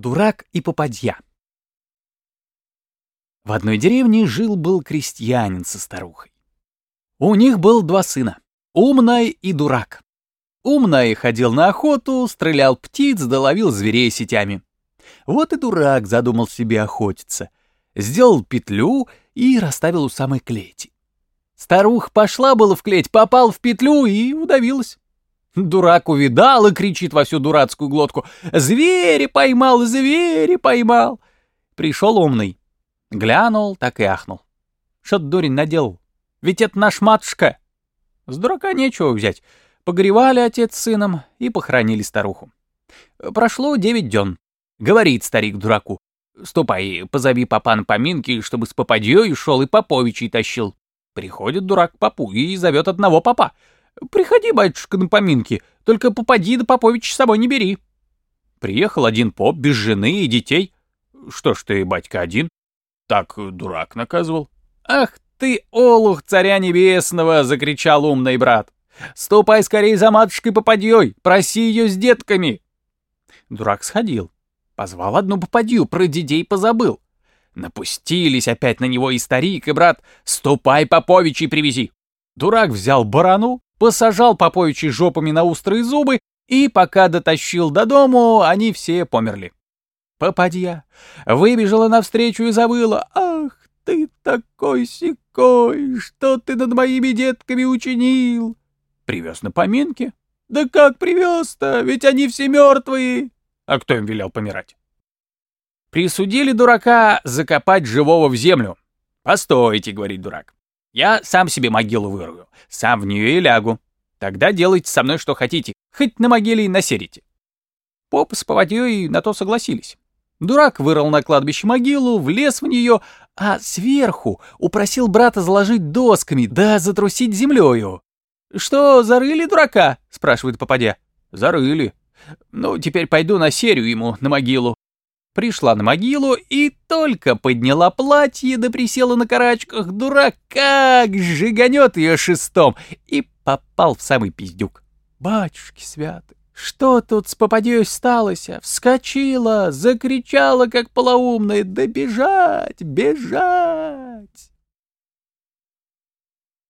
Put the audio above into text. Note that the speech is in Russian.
Дурак и попадья. В одной деревне жил-был крестьянин со старухой. У них был два сына — умный и дурак. Умный ходил на охоту, стрелял птиц, доловил зверей сетями. Вот и дурак задумал себе охотиться. Сделал петлю и расставил у самой клети. Старуха пошла было в клеть, попал в петлю и удавилась. Дурак увидал и кричит во всю дурацкую глотку. «Звери поймал, звери поймал!» Пришел умный. Глянул, так и ахнул. Что ты, дурень, наделал? Ведь это наш матушка. С дурака нечего взять. Погревали отец с сыном и похоронили старуху. Прошло девять дён. Говорит старик дураку. «Ступай, позови папа поминки, чтобы с попадьей шел и поповичей тащил». Приходит дурак к папу и зовет одного папа — Приходи, батюшка, на поминки, только попади да Попович с собой не бери. Приехал один поп без жены и детей. Что ж ты, батька, один? Так дурак наказывал. Ах ты, олух царя небесного, закричал умный брат. Ступай скорее за матушкой попадьей, проси ее с детками. Дурак сходил, позвал одну попадью, про детей позабыл. Напустились опять на него и старик, и брат. Ступай, Поповичей привези. Дурак взял барану, посажал Поповичей жопами на острые зубы, и пока дотащил до дому, они все померли. Попадья выбежала навстречу и завыла. «Ах ты такой секой! Что ты над моими детками учинил?» Привез на поминки. «Да как привез-то? Ведь они все мертвые!» А кто им велел помирать? Присудили дурака закопать живого в землю. «Постойте», — говорит дурак. Я сам себе могилу вырую, сам в нее и лягу. Тогда делайте со мной что хотите, хоть на могиле и насерите. Поп с поводьей на то согласились. Дурак вырыл на кладбище могилу, влез в нее, а сверху упросил брата заложить досками, да затрусить землею. «Что, зарыли дурака?» — спрашивает попадя. «Зарыли. Ну, теперь пойду на серию ему, на могилу пришла на могилу и только подняла платье да присела на карачках, дурак как жиганет ее шестом и попал в самый пиздюк. Батюшки святы, что тут с попадьей сталося? Вскочила, закричала, как полоумная, да бежать, бежать!